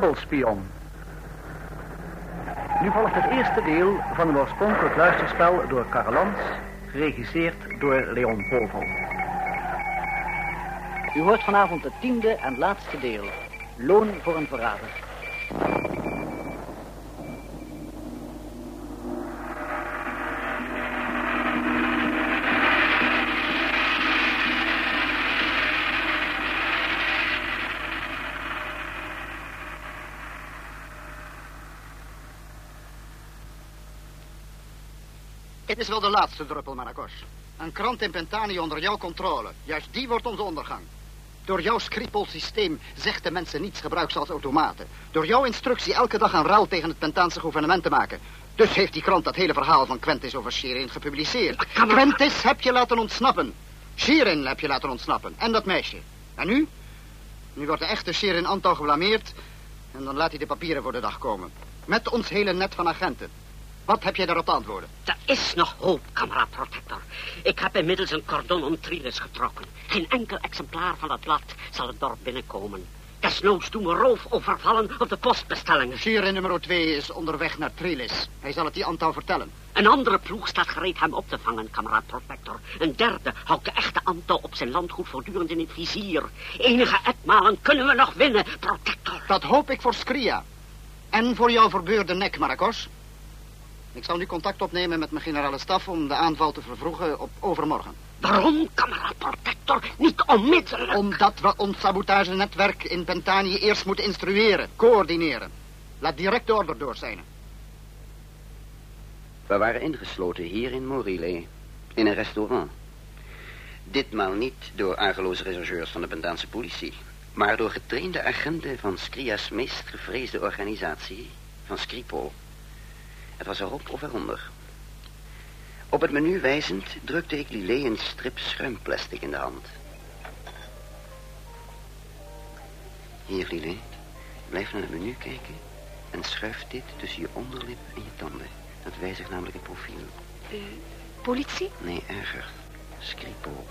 dubbelspion. Nu volgt het eerste deel van een oorspronkelijk luisterspel door Karelans, geregisseerd door Leon Povel. U hoort vanavond het tiende en laatste deel. Loon voor een verrader. Dit is wel de laatste druppel, Maracos. Een krant in Pentani onder jouw controle. Juist die wordt onze ondergang. Door jouw systeem zegt de mensen niets gebruik ze als automaten. Door jouw instructie elke dag een ruil tegen het Pentaanse gouvernement te maken. Dus heeft die krant dat hele verhaal van Quentis over Shirin gepubliceerd. Quentis heb je laten ontsnappen. Shirin heb je laten ontsnappen. En dat meisje. En nu? Nu wordt de echte Shirin Antal geblameerd... en dan laat hij de papieren voor de dag komen. Met ons hele net van agenten. Wat heb jij daarop te antwoorden? Er is nog hoop, kameraad Protector. Ik heb inmiddels een cordon om Trilis getrokken. Geen enkel exemplaar van dat blad zal het dorp binnenkomen. Desnoods doen we roof overvallen op de postbestellingen. Shirin nummer 2 is onderweg naar Trilis. Hij zal het die Antal vertellen. Een andere ploeg staat gereed hem op te vangen, kameraad Protector. Een derde houdt de echte Antal op zijn landgoed voortdurend in het vizier. Enige etmalen kunnen we nog winnen, Protector. Dat hoop ik voor Skria. En voor jouw verbeurde nek, Maracos. Ik zal nu contact opnemen met mijn generale staf om de aanval te vervroegen op overmorgen. Waarom, kameraad Protector, niet onmiddellijk? Omdat we ons sabotagenetwerk in Pentanië eerst moeten instrueren, coördineren. Laat direct de order doorzijnen. We waren ingesloten hier in Morile, in een restaurant. Ditmaal niet door argeloze rechercheurs van de Pentaanse politie, maar door getrainde agenten van Skria's meest gevreesde organisatie, van Skripol. Het was erop of eronder. Op het menu wijzend drukte ik Lillet een strip schuimplastic in de hand. Hier, Lillet. Blijf naar het menu kijken en schuif dit tussen je onderlip en je tanden. Dat wijzigt namelijk het profiel. Uh, politie? Nee, erger. Skripo.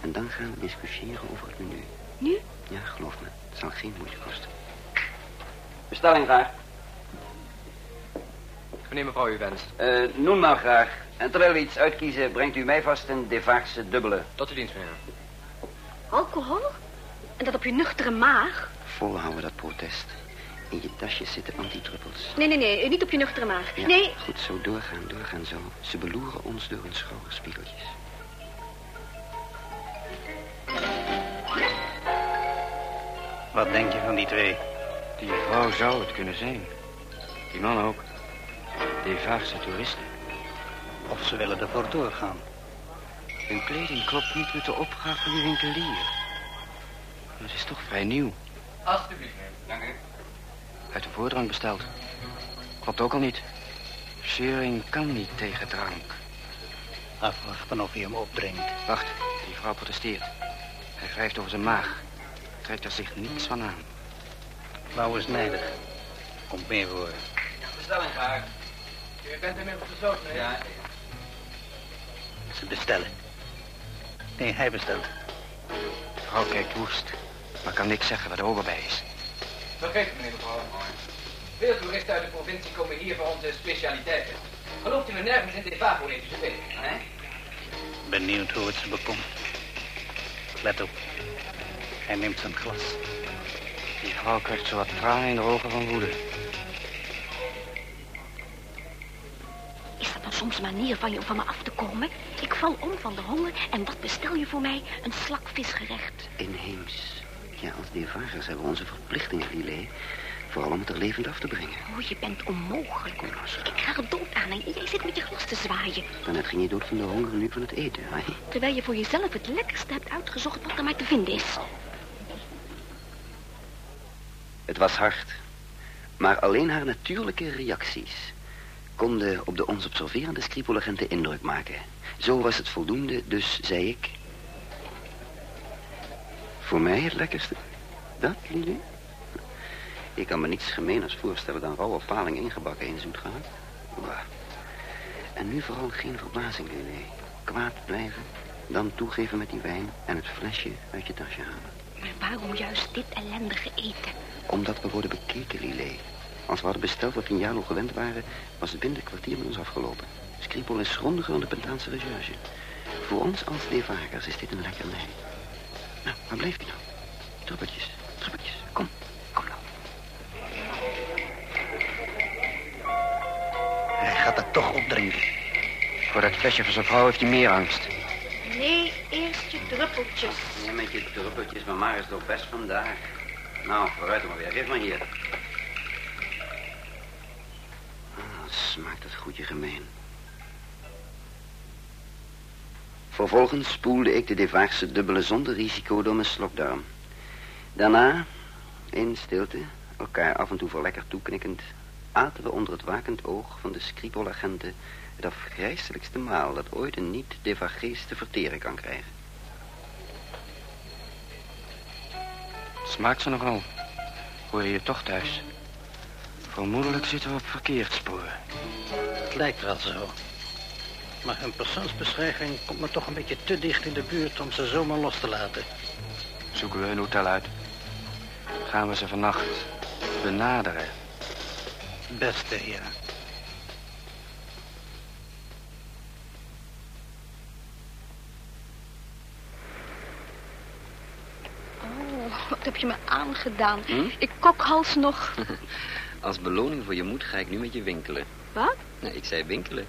En dan gaan we discussiëren over het menu. Nu? Ja, geloof me. Het zal geen moeite kosten. Bestelling graag. Wanneer mevrouw u wenst. Uh, noem maar graag. En terwijl we iets uitkiezen, brengt u mij vast een Devaarse dubbele. Tot uw dienst, meneer. Alcohol? En dat op je nuchtere maag? Volhouden dat protest. In je tasje zitten antidruppels. Nee, nee, nee. Niet op je nuchtere maag. Ja, nee. Goed, zo doorgaan, doorgaan zo. Ze beloeren ons door hun schouderspiegeltjes. Wat denk je van die twee? Die vrouw zou het kunnen zijn. Die man ook. Devaarse toeristen. Of ze willen ervoor doorgaan. Hun kleding klopt niet met de opgave van die winkelier. Het is toch vrij nieuw. Alsjeblieft. Dank u. Uit de voordrang besteld. Klopt ook al niet. Shearing kan niet tegen drank. Afwachten of hij hem opdringt. Wacht, die vrouw protesteert. Hij wrijft over zijn maag. Trekt er zich niets van aan. Vrouw is nijdig. Komt meer voor. Bestelling graag. U bent inmiddels gezocht, meneer? Ja. Ze bestellen. Nee, hij bestelt. De vrouw kijkt woest. Maar kan niks zeggen waar de ober bij is. Vergeet meneer mevrouw. Veel toeristen uit de provincie komen hier voor onze specialiteiten. Gelooft u me nergens in dit wapen even te weten, hè? Benieuwd hoe het ze bekomt. Let op. Hij neemt zijn glas. Die vrouw krijgt zo wat tranen in de ogen van woede. Soms manier van je om van me af te komen? Ik val om van de honger en wat bestel je voor mij? Een slakvisgerecht. Inheems. Ja, als Devagers hebben we onze verplichtingen, Lillet. Vooral om het er levend af te brengen. Oh, je bent onmogelijk. Ik ga er dood aan en jij zit met je glas te zwaaien. Daarnet ging je dood van de honger en nu van het eten, hè? Terwijl je voor jezelf het lekkerste hebt uitgezocht wat er maar te vinden is. Het was hard. Maar alleen haar natuurlijke reacties konden op de ons observerende skripolagenten indruk maken. Zo was het voldoende, dus zei ik... Voor mij het lekkerste. Dat, Lili? Ik kan me niets gemeeners voorstellen dan rauwe paling ingebakken in zoet gehakt. En nu vooral geen verbazing, Lili. Kwaad blijven, dan toegeven met die wijn en het flesje uit je tasje halen. Maar waarom juist dit ellendige eten? Omdat we worden bekeken, Lillet. Als we hadden besteld wat Vignalo gewend waren... was het binnen een kwartier met ons afgelopen. Skripal is grondiger dan de Pentaanse recherche. Voor ons als devagers is dit een lekkernij. Nou, waar blijft u nou? Druppeltjes, druppeltjes. Kom, kom nou. Hij gaat het toch opdrinken. Voor dat flesje van zijn vrouw heeft hij meer angst. Nee, eerst je druppeltjes. Ja, met je druppeltjes, maar maar is toch best vandaag. Nou, vooruit maar weer. Geef maar hier. Ah, smaakt het goedje gemeen. Vervolgens spoelde ik de Devaagse dubbele zonder risico door mijn slokdarm. Daarna, in stilte, elkaar af en toe verlekkerd toeknikkend... aten we onder het wakend oog van de Skripol-agenten... het afgrijselijkste maal dat ooit een niet-devagees te verteren kan krijgen. Smaakt ze nogal. Hoor je je toch thuis? Vermoedelijk zitten we op verkeerd spoor. Het lijkt wel zo. Maar hun persoonsbeschrijving komt me toch een beetje te dicht in de buurt om ze zomaar los te laten. Zoeken we een hotel uit. Gaan we ze vannacht benaderen. Beste, ja. Oh, wat heb je me aangedaan? Hm? Ik kokhals nog. Als beloning voor je moed ga ik nu met je winkelen. Wat? Nee, ik zei winkelen.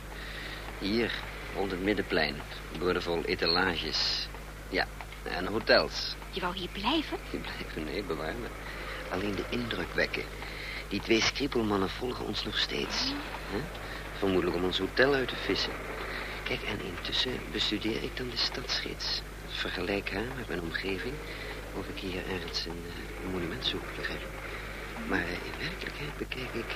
Hier, rond het middenplein. Boordevol etalages. Ja, en hotels. Je wou hier blijven? Blijven, nee, bewaar me. Alleen de indruk wekken. Die twee skripelmannen volgen ons nog steeds. Hè? Vermoedelijk om ons hotel uit te vissen. Kijk, en intussen bestudeer ik dan de stadsgids. Vergelijk haar met mijn omgeving. Of ik hier ergens een, eh, een monument zoek, begrijp? Maar in werkelijkheid bekijk ik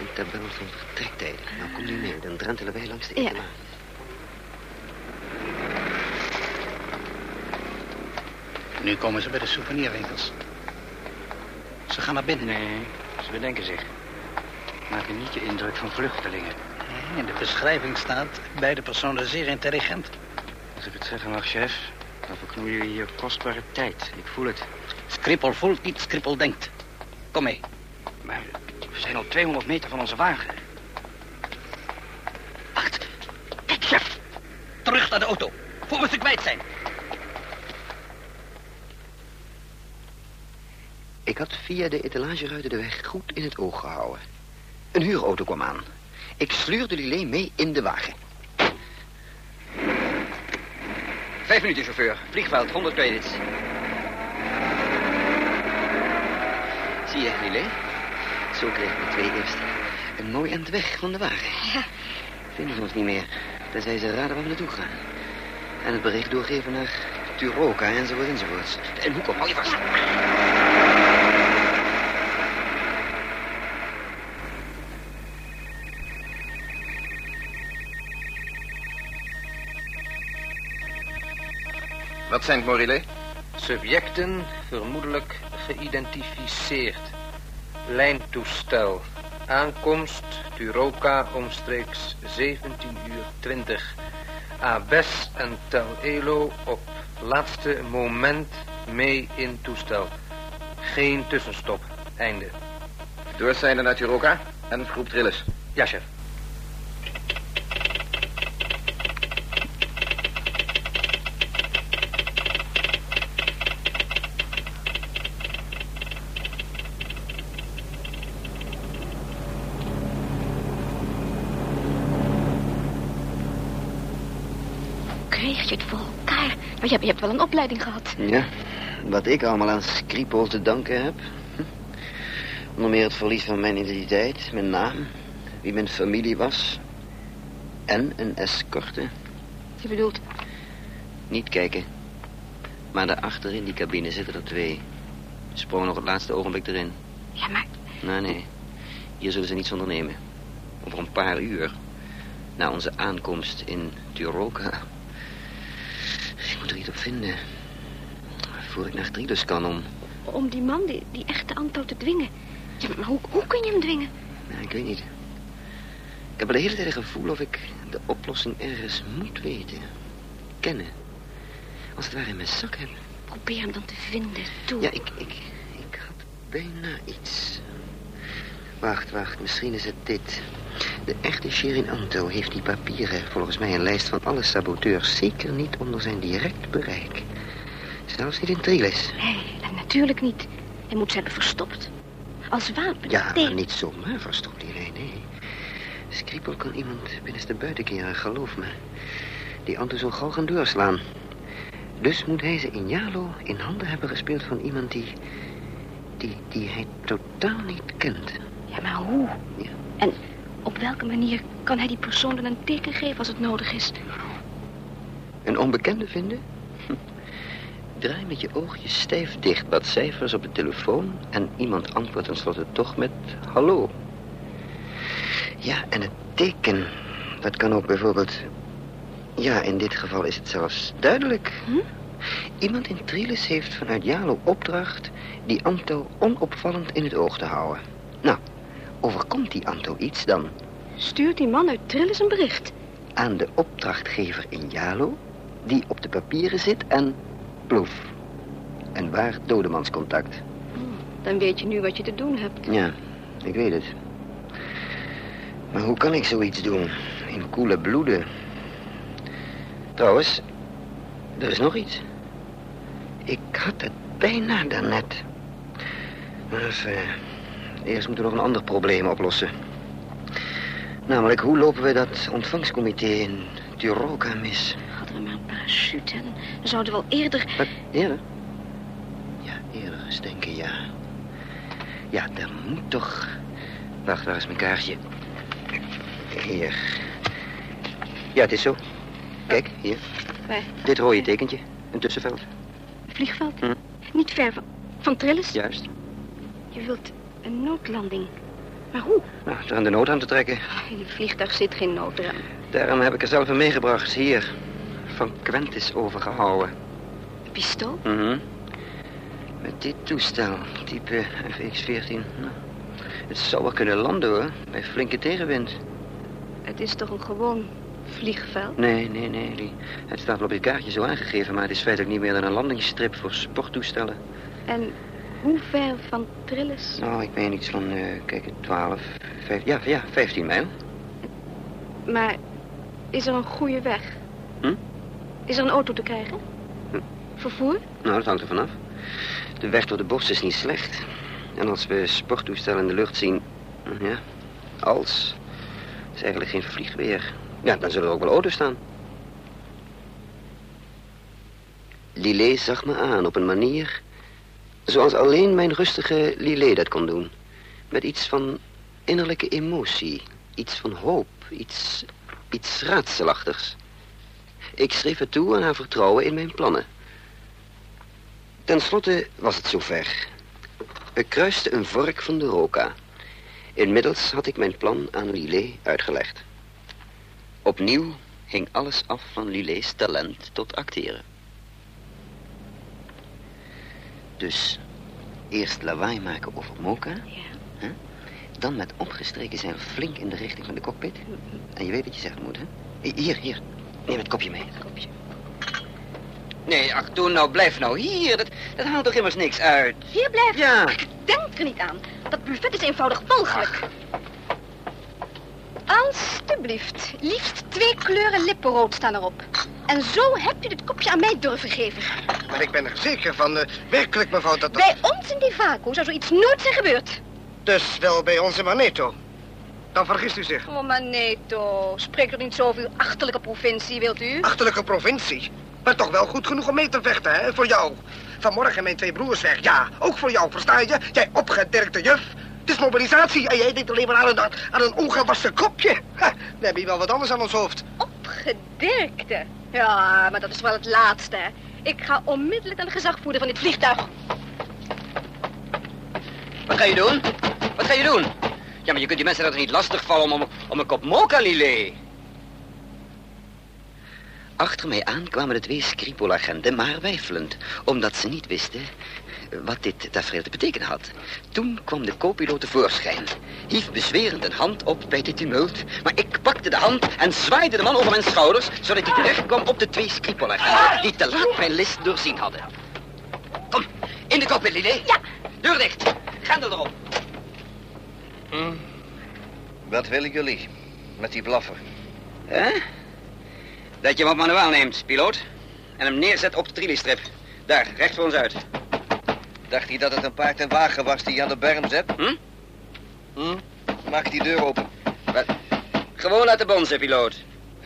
een tabel van vertrektijden. Nou, kom nu mee, dan drentelen wij langs de Ja. etalage. Nu komen ze bij de souvenirwinkels. Ze gaan naar binnen. Nee, ze bedenken zich. Maken niet je indruk van vluchtelingen. In de beschrijving staat beide personen zeer intelligent. Als ik het zeggen mag, chef, dan verknoeien we hier kostbare tijd. Ik voel het. Skrippel voelt niet, Skrippel denkt. Kom mee. Maar we zijn al 200 meter van onze wagen. Wacht. Kijk, chef. Terug naar de auto. Voor we ze kwijt zijn. Ik had via de etalageruiten de weg goed in het oog gehouden. Een huurauto kwam aan. Ik sleurde Lillet mee in de wagen. Vijf minuten, chauffeur. Vliegveld, 100 credits. Zie je, Lillet? Zo kregen we twee eerst een mooi eind weg van de wagen. Ja. Vinden ze ons niet meer, tenzij ze raden waar we naartoe gaan. En het bericht doorgeven naar Turoka enzovoort enzovoort. En hoe kom hou je vast? Wat zijn het, Morile? Subjecten vermoedelijk geïdentificeerd. Lijntoestel. Aankomst Turoka omstreeks 17 uur 20. Abes en Tel Elo op laatste moment mee in toestel. Geen tussenstop. Einde. Doorzijnde naar Turoka en groep Trillis. Ja, chef. Kreeg je het voor elkaar? Maar je, hebt- je hebt wel een opleiding gehad. Ja, wat ik allemaal aan Skripal te danken heb. Onder meer het verlies van mijn identiteit, mijn naam, wie mijn familie was. En een escorte. Je bedoelt, Niet kijken. Maar daarachter in die cabine zitten er twee. Sprongen nog het laatste ogenblik erin. ja, maar Nee, nee. Hier zullen ze niets ondernemen. Over een paar uur. Na onze aankomst in Turoka. Ik moet er iets op vinden. Voor ik naar Trilus kan om... om die man, die, die echte Anto te dwingen. Ja, maar hoe, hoe kun je hem dwingen? Nee, ik weet niet. Ik heb al de hele tijd het gevoel of ik de oplossing ergens moet weten. Kennen. Als het ware in mijn zak heb. Probeer hem dan te vinden. Toe. Ja, ik, ik, ik had bijna iets. Wacht, wacht, misschien is het dit. De echte Shirin Anto heeft die papieren, volgens mij een lijst van alle saboteurs, zeker niet onder zijn direct bereik. Zelfs niet in Trilis. Nee, natuurlijk niet. Hij moet ze hebben verstopt. Als wapen. Ja, maar niet zomaar verstopt die nee, nee. Skripel kan iemand binnenste buiten keren, geloof me. Die Anto zal gauw gaan doorslaan. Dus moet hij ze in Jalo in handen hebben gespeeld van iemand die... die, die hij totaal niet kent. Ja, maar hoe? Ja. En op welke manier kan hij die persoon dan een teken geven als het nodig is? Een onbekende vinden? Hm. Draai met je oogjes stijf dicht wat cijfers op de telefoon... en iemand antwoordt tenslotte toch met hallo. Ja, en het teken, dat kan ook bijvoorbeeld... Ja, in dit geval is het zelfs duidelijk. Hm? Iemand in Trilis heeft vanuit Jalo opdracht... die Anto onopvallend in het oog te houden. Overkomt die Anto iets dan... Stuurt die man uit Trillis een bericht? aan de opdrachtgever in Jalo... die op de papieren zit en ploef. En waar dodemanscontact. Dan weet je nu wat je te doen hebt. Ja, ik weet het. Maar hoe kan ik zoiets doen? In koele bloeden. Trouwens, er is nog iets. Ik had het bijna daarnet. Maar even, eerst moeten we nog een ander probleem oplossen. Namelijk, hoe lopen we dat ontvangstcomité in Turoka mis? Hadden we maar een parachute en dan zouden we al eerder... Wat, eerder? Ja, eerder eens denken, ja. Ja, er moet toch... Wacht, waar is mijn kaartje? Hier. Ja, het is zo. Kijk, hier. Waar? Dit rode tekentje. Een tussenveld. Vliegveld? Hm. Niet ver van, van Trillis? Juist. Je wilt een noodlanding. Maar hoe? Nou, er aan de nood aan te trekken. In het vliegtuig zit geen noodraam. Daarom heb ik er zelf een meegebracht. Hier. Van Quentis overgehouden. Een pistool? Mhm. Met dit toestel, type FX-14. Nou, het zou wel kunnen landen hoor, bij flinke tegenwind. Het is toch een gewoon vliegveld? Nee, nee, nee. Die, het staat wel op je kaartje zo aangegeven, maar het is feitelijk niet meer dan een landingsstrip voor sporttoestellen. En hoe ver van Trillis? Nou, ik meen iets van, eh, kijk, 12, 15, ja, ja, 15 mijl. Maar is er een goede weg? Hm? Is er een auto te krijgen? Hm. Vervoer? Nou, dat hangt er vanaf. De weg door de bos is niet slecht. En als we sporttoestellen in de lucht zien, ja, als, is eigenlijk geen vliegweer. Ja, dan zullen er ook wel auto's staan. Lillet zag me aan op een manier zoals alleen mijn rustige Lillet dat kon doen. Met iets van innerlijke emotie, iets van hoop, iets, iets raadselachtigs. Ik schreef het toe aan haar vertrouwen in mijn plannen. Ten slotte was het zover. Ik kruiste een vork van de roka. Inmiddels had ik mijn plan aan Lillet uitgelegd. Opnieuw hing alles af van Lillet's talent tot acteren. Dus eerst lawaai maken over Mocha. Hè? Dan met opgestreken zijn flink in de richting van de cockpit. En je weet wat je zeggen moet, hè? Hier, hier. Neem het kopje mee. Kopje. Nee, ach, doe nou, blijf nou hier. Dat, dat haalt toch immers niks uit? Hier blijven. Ja. Ik denk er niet aan. Dat buffet is eenvoudig walgelijk. Alsjeblieft. Liefst twee kleuren lippenrood staan erop. En zo hebt u dit kopje aan mij durven geven. Maar ik ben er zeker van, eh, werkelijk mevrouw, dat... dat- Bij ons in Divaco zou zoiets nooit zijn gebeurd. Dus wel bij onze Maneto. Dan vergist u zich. Oh, Maneto. Spreek er niet zo over uw achterlijke provincie, wilt u? Achterlijke provincie. Maar toch wel goed genoeg om mee te vechten, hè, voor jou. Vanmorgen mijn twee broers weg. Ja, ook voor jou, versta je? Jij opgedirkte juf. Het is mobilisatie en jij denkt alleen maar aan een, aan een ongewassen kopje. Ha, we hebben hier wel wat anders aan ons hoofd. Opgedirkte. Ja, maar dat is wel het laatste. Ik ga onmiddellijk naar de gezagvoerder van dit vliegtuig. Wat ga je doen? Wat ga je doen? Ja, maar je kunt die mensen dat niet lastigvallen om, om, om een kop mocha. Achter mij aan kwamen de twee Skripol-agenten, maar weifelend, omdat ze niet wisten wat dit tafereel te betekenen had. Toen kwam de co-piloot tevoorschijn, hief bezwerend een hand op bij dit tumult, maar ik pakte de hand en zwaaide de man over mijn schouders, zodat hij terecht kwam op de twee Skripol-agenten, die te laat mijn list doorzien hadden. Kom, in de cockpit, Lillet. Ja. Deur dicht. grendel erop. Hm. Wat willen jullie met die blaffer? Hè? Dat je hem op manuaal neemt, piloot. En hem neerzet op de trilliestrip. Daar, recht voor ons uit. Dacht hij dat het een paard en wagen was die je aan de berm zet? Hm? Hm? Maak die deur open. Wat? Gewoon laten bonzen, piloot.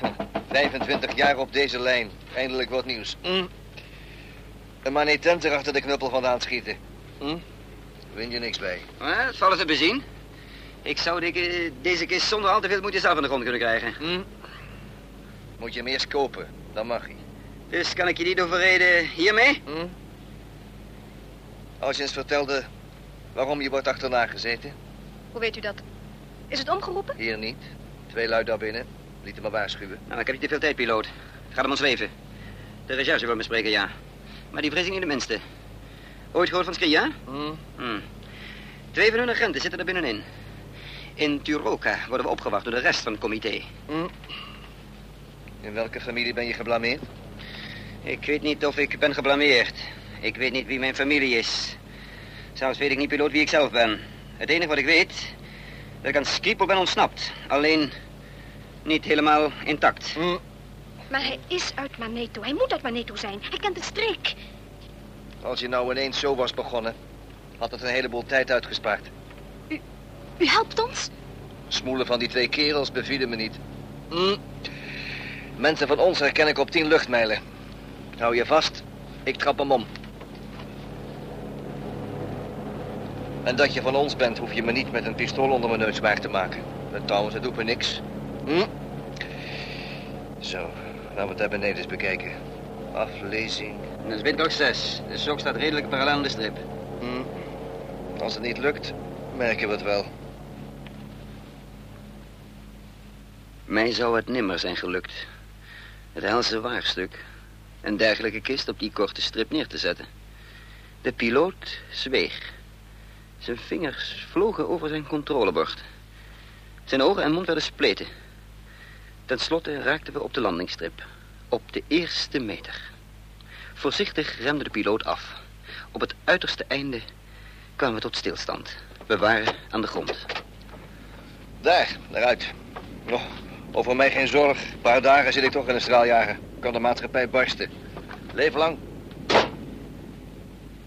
25 jaar op deze lijn. Eindelijk wat nieuws. Hm? Een manetent achter de knuppel vandaan schieten. Hm? Win je niks bij. Maar, dat vallen te bezien. Ik zou de- deze kist zonder al te veel moeite zelf aan de grond kunnen krijgen. Hm? Moet je hem eerst kopen, dan mag hij. Dus kan ik je niet overreden hiermee? Hm? Als je eens vertelde waarom je wordt achterna gezeten. Hoe weet u dat? Is het omgeroepen? Hier niet. Twee lui daar binnen. Lieten me waarschuwen. Nou, ik heb niet te veel tijd, piloot. Het gaat om ons leven. De recherche wil me spreken, ja. Maar die vrees ik niet de minste. Ooit gehoord van Skria? Hm? Hm. Twee van hun agenten zitten er binnenin. In Turoka worden we opgewacht door de rest van het comité. Hm? In welke familie ben je geblameerd? Ik weet niet of ik ben geblameerd. Ik weet niet wie mijn familie is. Zelfs weet ik niet, piloot, wie ik zelf ben. Het enige wat ik weet, dat ik aan Skripal ben ontsnapt. Alleen niet helemaal intact. Hm? Maar hij is uit Maneto. Hij moet uit Maneto zijn. Hij kent de streek. Als je nou ineens zo was begonnen, had het een heleboel tijd uitgespaard. U helpt ons? Smoelen van die twee kerels bevielen me niet. Hm? Mensen van ons herken ik op tien luchtmijlen. Hou je vast, ik trap hem om. En dat je van ons bent, hoef je me niet met een pistool onder mijn neus waar te maken. En trouwens, het doet me niks. Hm? Zo, laten we het daar beneden eens bekijken. Aflezing. Dat is windkracht 6. De sok staat redelijk parallel aan de strip. Hm. Als het niet lukt, merken we het wel. Mij zou het nimmer zijn gelukt. Het helse waarstuk. Een dergelijke kist op die korte strip neer te zetten. De piloot zweeg. Zijn vingers vlogen over zijn controlebord. Zijn ogen en mond werden spleten. Ten slotte raakten we op de landingsstrip. Op de eerste meter. Voorzichtig remde de piloot af. Op het uiterste einde kwamen we tot stilstand. We waren aan de grond. Daar, daaruit. Oh, over mij geen zorg. Een paar dagen zit ik toch in een straaljager. Kan de maatschappij barsten. Leven lang.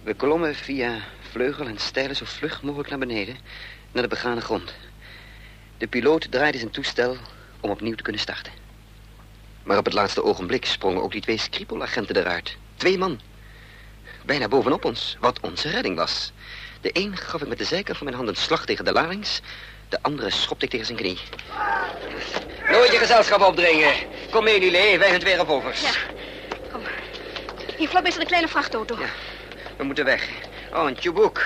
We klommen via vleugel en stijlen zo vlug mogelijk naar beneden, naar de begane grond. De piloot draaide zijn toestel om opnieuw te kunnen starten. Maar op het laatste ogenblik sprongen ook die twee Skripol-agenten eruit. Twee man. Bijna bovenop ons, wat onze redding was. De een gaf ik met de zijkant van mijn hand een slag tegen de larynx. De andere schopte ik tegen zijn knie. Nooit je gezelschap opdringen. Kom mee, Lilé, wij zijn twee revolvers. Ja, kom. Hier vlakbij staat een kleine vrachtauto. Ja. We moeten weg. Oh, een tjoeboek.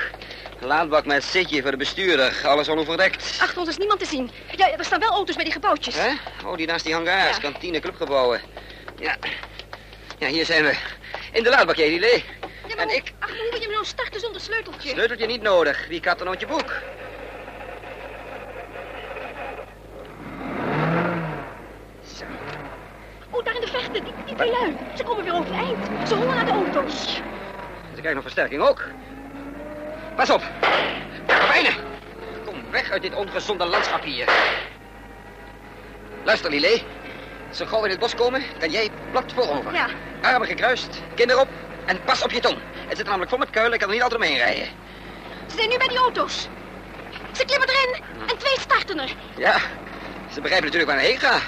Een laadbak met zitje voor de bestuurder. Alles onoverdekt. Achter ons is niemand te zien. Ja, er staan wel auto's bij die gebouwtjes. Hè? Oh, die naast die hangars, Ja. kantine, clubgebouwen. Ja. Ja, hier zijn we. In de laadbak, Lilé. Ja, En hoe- ik... Ach, hoe moet je me nou starten zonder sleuteltje? Sleuteltje niet nodig. Wie kapt er nou je boek? Oh, daar in de vechten, die, die twee lui. Ze komen weer overeind. Ze hollen naar de auto's. Ze krijgen nog versterking ook. Pas op. Karabijnen. Kom weg uit dit ongezonde landschap hier. Luister, Lilé. Als ze gauw in het bos komen, kan jij plat voorover. Ja. Armen gekruist, kin erop en pas op je tong. Het zit namelijk vol met kuilen, ik kan er niet altijd omheen rijden. Ze zijn nu bij die auto's. Ze klimmen erin en twee starten er. Ja, ze begrijpen natuurlijk waar ik heen ga.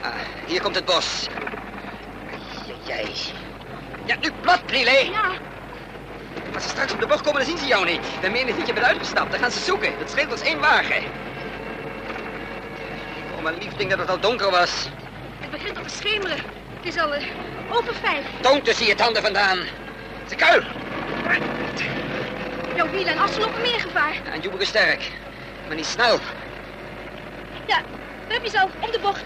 Ah, hier komt het bos. Jij. Ja, nu plat, Lilé. Ja, Als ze straks op de bocht komen, dan zien ze jou niet. Dan meen dat je bent uitgestapt. Dan gaan ze zoeken. Dat scheelt ons één wagen. Oh, mijn liefding dat het al donker was. het begint al te schemeren. Het is al eh, over vijf. Toon tussen je tanden vandaan. Ze kuil. Jouw wielen en assen lopen meer gevaar. Ja, en Joebeke is sterk. Maar niet snel. Ja, heb je al, om de bocht.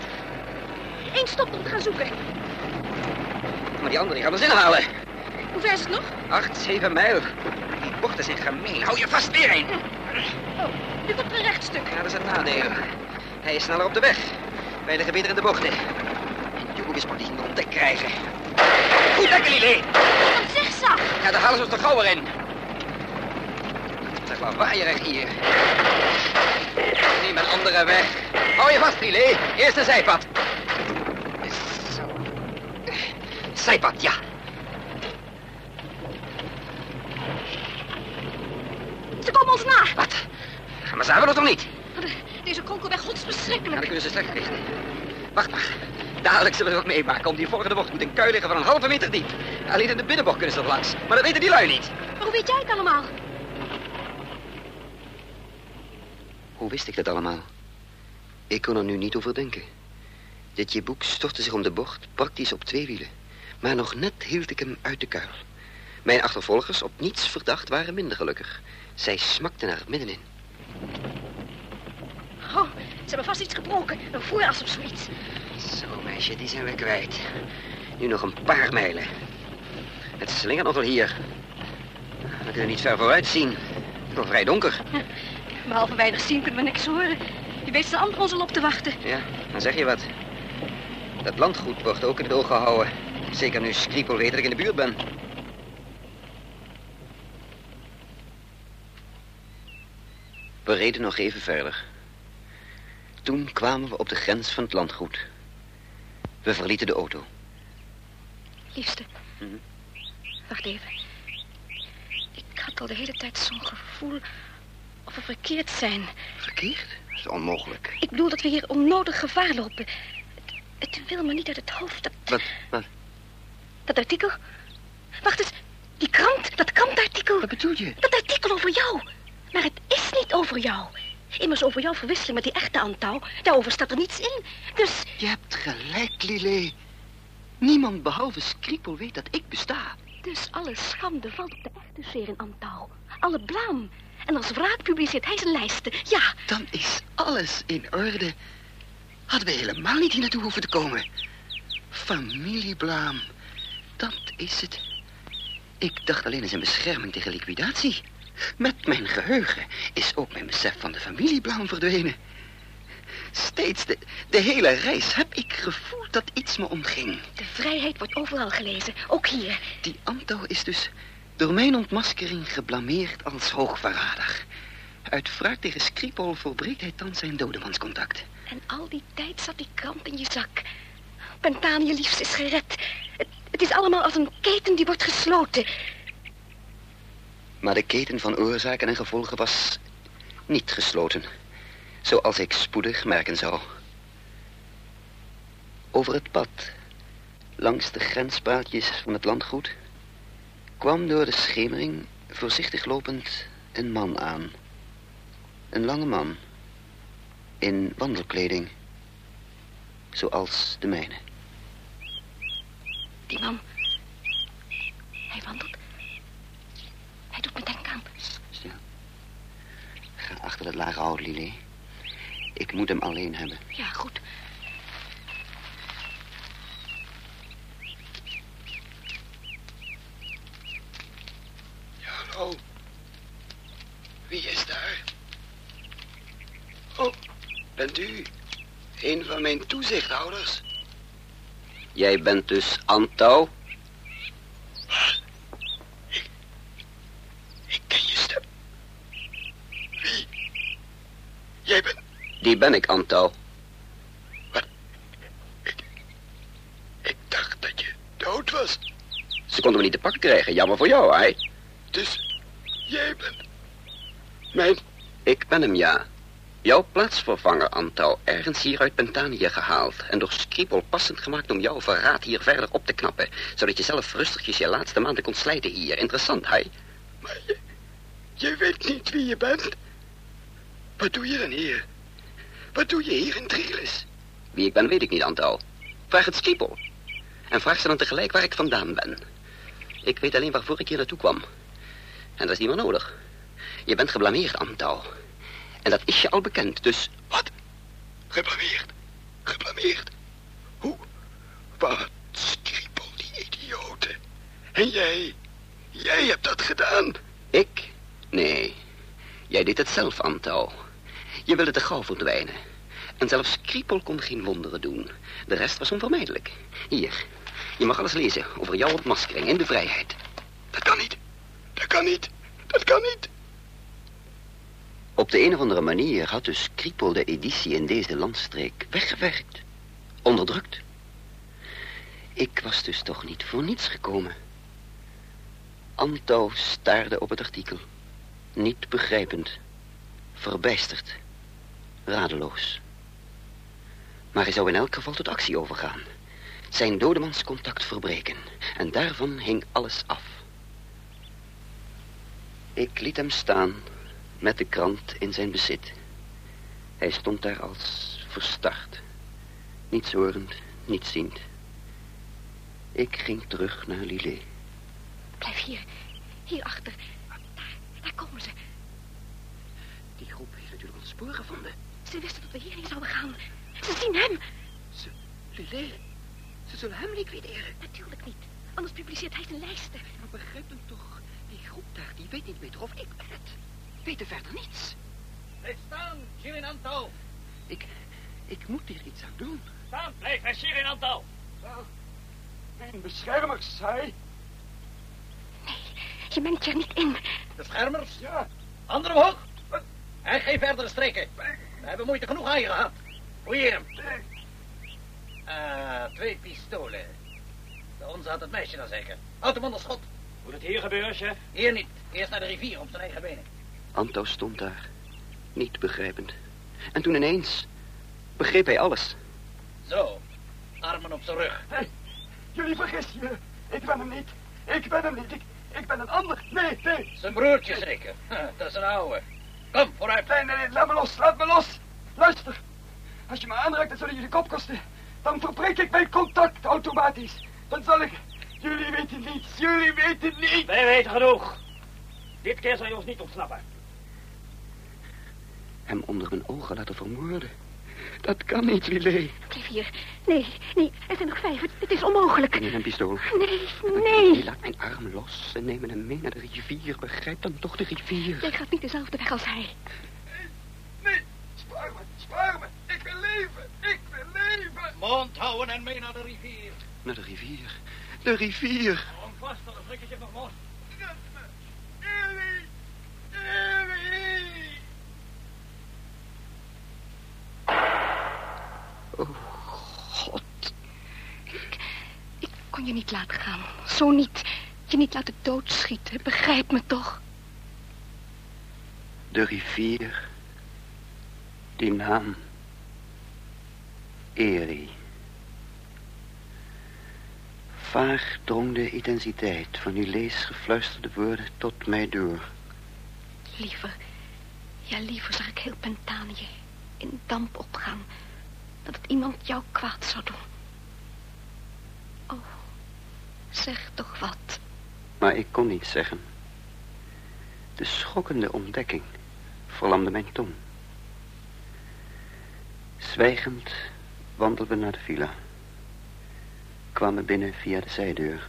Eén stop om te gaan zoeken. Maar die andere die gaan ons inhalen. Hoe ver is het nog? Acht, zeven mijl. Die bochten zijn gemeen. Hou je vast weer een. Oh, nu komt er een rechtstuk. Ja, dat is het nadeel. Hij is sneller op de weg. Wij liggen beter in de bochten. En is niet om te krijgen. Goed lekker, Lilé. Een zigzag. Ja, daar halen ze ons toch gauw in. Lawaaierig hier. Neem een andere weg. Hou je vast, Rilé. Eerst een zijpad. Zo. Zijpad, ja. Komen ons na. Wat? Maar ze hebben het toch niet? Deze kronkelweg Ja, godsverschrikkelijk. dan kunnen ze slecht richten. Wacht maar. Dadelijk zullen we ook meemaken. Om die volgende bocht moet een kuil liggen van een halve meter diep. Alleen in de binnenbocht kunnen ze er langs. Maar dat weten die lui niet. Maar hoe weet jij het allemaal? Hoe wist ik dat allemaal? Ik kon er nu niet over denken. Dit je boek stortte zich om de bocht, praktisch op twee wielen. Maar nog net hield ik hem uit de kuil. Mijn achtervolgers, op niets verdacht, waren minder gelukkig. Zij smakten er middenin. Oh, ze hebben vast iets gebroken. Een voeras of zoiets. Zo, meisje, die zijn we kwijt. Nu nog een paar mijlen. Het slingert nog wel hier. We kunnen niet ver vooruit zien. Het is wel vrij donker. Behalve weinig zien kunnen we niks horen. Je weet de anderen ons al op te wachten. Ja, dan zeg je wat. Dat landgoed wordt ook in het oog gehouden. Zeker nu Skripel weet dat ik in de buurt ben. We reden nog even verder. Toen kwamen we op de grens van het landgoed. We verlieten de auto. Liefste. Mhm. Wacht even. Ik had al de hele tijd zo'n gevoel of we verkeerd zijn. Verkeerd? Dat is onmogelijk. Ik bedoel dat we hier onnodig gevaar lopen. Het, het wil me niet uit het hoofd. Dat, Wat? Wat? dat artikel. Wacht eens. Die krant. Dat krantartikel. Wat bedoel je? Dat artikel over jou. Maar het is niet over jou. Immers over jouw verwisseling met die echte Antouw. Daarover staat er niets in. Dus Je hebt gelijk, Lillet. Niemand behalve Skripel weet dat ik besta. Dus alle schande valt op de echte Seren Antouw. Alle blaam. En als wraak publiceert hij zijn lijsten. Ja, Dan is alles in orde. Hadden we helemaal niet hier naartoe hoeven te komen. Familieblaam. Dat is het. Ik dacht alleen eens een bescherming tegen liquidatie. Met mijn geheugen is ook mijn besef van de familieblaam verdwenen. Steeds de, de hele reis heb ik gevoeld dat iets me omging. de vrijheid wordt overal gelezen. Ook hier. Die Anto is dus door mijn ontmaskering geblameerd als hoogverrader. Uit wraak tegen Skripol volbreekt hij dan zijn dodemanscontact. En al die tijd zat die krant in je zak. Pentanie liefst is gered. Het, het is allemaal als een keten die wordt gesloten. Maar de keten van oorzaken en gevolgen was niet gesloten. Zoals ik spoedig merken zou. Over het pad, langs de grenspaaltjes van het landgoed, kwam door de schemering, voorzichtig lopend, een man aan. Een lange man, in wandelkleding, zoals de mijne. Die man. Hij wandelt. Hij doet me denken aan. Stil. Ga achter dat lage hout, Lily. Ik moet hem alleen hebben. Ja, goed. Hallo. Wie is daar? Oh, bent u een van mijn toezichthouders? Jij bent dus Antouw? Ik ken je stem. Wie? Jij bent... Die ben ik, Antouw. Ik dacht dat je dood was. Ze konden me niet te pakken krijgen. Jammer voor jou, hè? Dus jij bent... Mijn... Ik ben hem, ja. Jouw plaatsvervanger, Antouw, ergens hier uit Pentanië gehaald... en door Skripal passend gemaakt om jouw verraad hier verder op te knappen... zodat je zelf rustigjes je laatste maanden kon slijten hier. Interessant, hè? Je weet niet wie je bent. Wat doe je dan hier? Wat doe je hier in Trielis? Wie ik ben, weet ik niet, Antouw. Vraag het Skripal. En vraag ze dan tegelijk waar ik vandaan ben. Ik weet alleen waarvoor ik hier naartoe kwam. En dat is niet meer nodig. Je bent geblameerd, Antouw. En dat is je al bekend, dus... Wat? Geblameerd? Geblameerd? Hoe? Wat? Skripel, die idioten. En jij? Jij hebt dat gedaan. Ik? Nee. Jij deed het zelf, Antouw. Je wilde te gauw verdwijnen. En zelfs Kriepel kon geen wonderen doen. De rest was onvermijdelijk. Hier, je mag alles lezen over jouw ontmaskering in de vrijheid. Dat kan niet. Dat kan niet. Dat kan niet. Op de een of andere manier had dus Kriepel de editie in deze landstreek weggewerkt. Onderdrukt. Ik was dus toch niet voor niets gekomen. Antouw staarde op het artikel. Niet begrijpend. Verbijsterd. Radeloos. Maar hij zou in elk geval tot actie overgaan. Zijn dodemanscontact verbreken. En daarvan hing alles af. Ik liet hem staan met de krant in zijn bezit. Hij stond daar als verstard. Niets horend, niets ziend. Ik ging terug naar Lillet. Blijf hier. Hier achter. Daar, daar komen ze. Die groep heeft natuurlijk ons spoor gevonden. Ze wisten dat we hierheen zouden gaan. Ze zien hem. Ze, Lillet, ze zullen hem liquideren. Natuurlijk niet. Anders publiceert hij zijn lijsten. Maar begrijp hem toch. Die groep daar, die weet niet beter of ik ben het. Weten verder niets. Blijf staan, Shirin Antal. Ik, ik moet hier iets aan doen. Staan, blijf bij Shirin Antal. Mijn beschermers, hij. Nee, je mengt er niet in. Beschermers? Ja. Handen omhoog. En geen verdere streken. We hebben moeite genoeg aan je gehad. Fouilleer hem. Ah, twee pistolen. De onze had het meisje dan zeker. Houd hem onder schot. Moet het hier gebeuren, chef? Hier niet. Eerst naar de rivier op zijn eigen benen. Anto stond daar, niet begrijpend. En toen ineens begreep hij alles. Zo, armen op zijn rug. Hey, jullie vergissen je. Ik ben hem niet. Ik ben hem niet. Ik, ik ben een ander. Nee, nee. Zijn broertje zeker. Dat is een ouwe. Kom, vooruit. Nee, nee, nee, laat me los, laat me los. Luister. Als je me aanraakt, dan zullen je de kop kosten. Dan verbreek ik mijn contact automatisch. Dan zal ik... Jullie weten niets, jullie weten niet. Wij weten genoeg. Dit keer zal je ons niet ontsnappen. Hem onder mijn ogen laten vermoorden. Dat kan niet, Lillet. Blijf hier. Nee, nee, er zijn nog vijf. Het, het is onmogelijk. Neem een pistool. Nee, nee. Je laat mijn arm los en nemen hem mee naar de rivier. Begrijp dan toch de rivier. Jij gaat niet dezelfde weg als hij. Nee, spaar me, spaar me. Ik wil leven, ik wil leven. Mond houden en mee naar de rivier. Naar de rivier. De rivier. Hou hem vast, flikker je nog los. Oh, God. Ik, ik kon je niet laten gaan. Zo niet. Je niet laten doodschieten. Begrijp me toch. De rivier. Die naam. Erie. Vaag drong de intensiteit van uw leesgefluisterde woorden tot mij door. Liever, ja liever zag ik heel Pentanië in damp opgaan... dat het iemand jou kwaad zou doen. Oh, zeg toch wat. Maar ik kon niet zeggen. De schokkende ontdekking verlamde mijn tong. Zwijgend wandelden we naar de villa. Kwamen binnen via de zijdeur.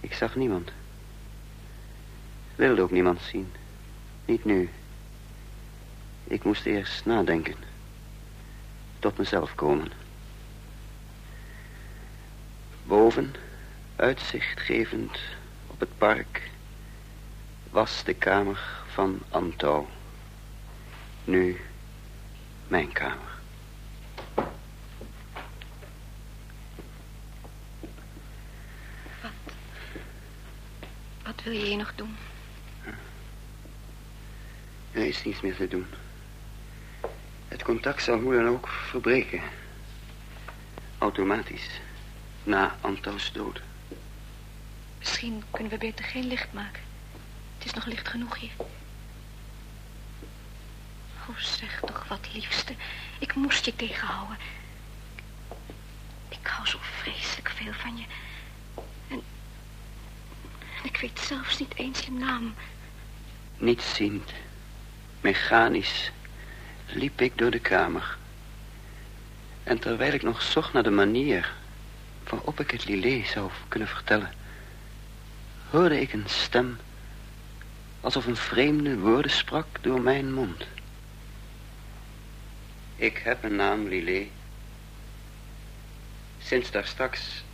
Ik zag niemand. Wilde ook niemand zien. Niet nu. Ik moest eerst nadenken. Tot mezelf komen. Boven, uitzicht gevend op het park, was de kamer van Anto. Nu mijn kamer. Wat? Wat wil je hier nog doen? Er is niets meer te doen. Het contact zal hoe dan ook verbreken. Automatisch. Na Anto's dood. Misschien kunnen we beter geen licht maken. Het is nog licht genoeg hier. Oh, zeg toch wat, liefste. Ik moest je tegenhouden. Ik hou zo vreselijk veel van je. En, ik weet zelfs niet eens je naam. Nietsziend, mechanisch, liep ik door de kamer. En terwijl ik nog zocht naar de manier waarop ik het Lillet zou kunnen vertellen, hoorde ik een stem alsof een vreemde woorden sprak door mijn mond. Ik heb een naam, Lillet. Sinds daar straks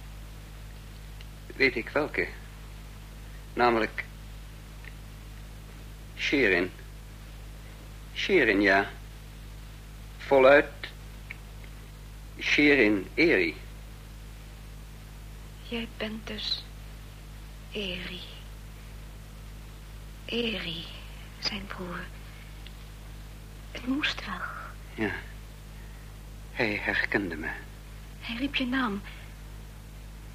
weet ik welke. Namelijk Sherin. Sherin, ja. Voluit. Sherin Eri. Jij bent dus Eri. Eri, zijn broer. Het moest wel. Ja. Hij herkende me. Hij riep je naam.